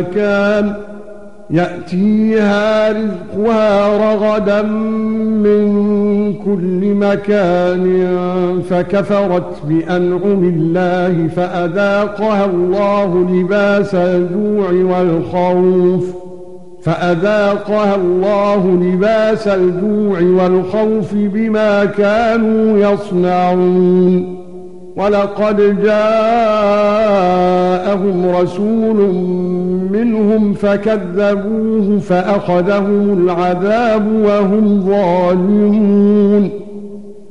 مَكَانٍ يَأْتِيهَا رِزْقُهَا رَغَدًا مِّن كُلِّ مَكَانٍ فَكَفَرَتْ بِأَنْعُمِ اللَّهِ فَأَذَاقَهَا اللَّهُ لِبَاسَ الْجُوعِ وَالْخَوْفِ فَأَذَاقَهَا اللَّهُ لِبَاسَ الْجُوعِ وَالْخَوْفِ بِمَا كَانُوا يَصْنَعُونَ. وَلَقَدْ جَاءَهُمْ رَسُولٌ مِنْهُمْ فَكَذَّبُوهُ فَأَخَذَهُمُ الْعَذَابُ وَهُمْ ظَالِمُونَ.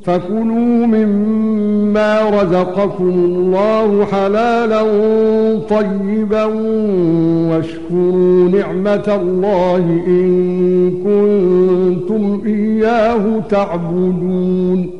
فَكُلُوا مِمَّا رَزَقَكُمُ اللَّهُ حَلَالًا طَيِّبًا وَاشْكُرُوا نِعْمَةَ اللَّهِ إِن كُنتُمْ إِيَّاهُ تَعْبُدُونَ.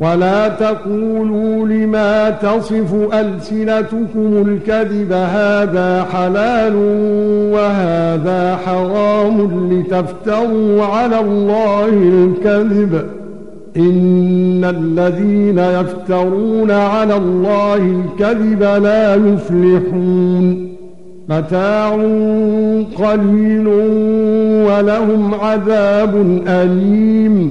ولا تقولوا لما تصف ألسنتكم الكذب هذا حلال وهذا حرام لتفتروا على الله الكذب. إن الذين يفترون على الله الكذب لا يفلحون. متاع قليل ولهم عذاب أليم.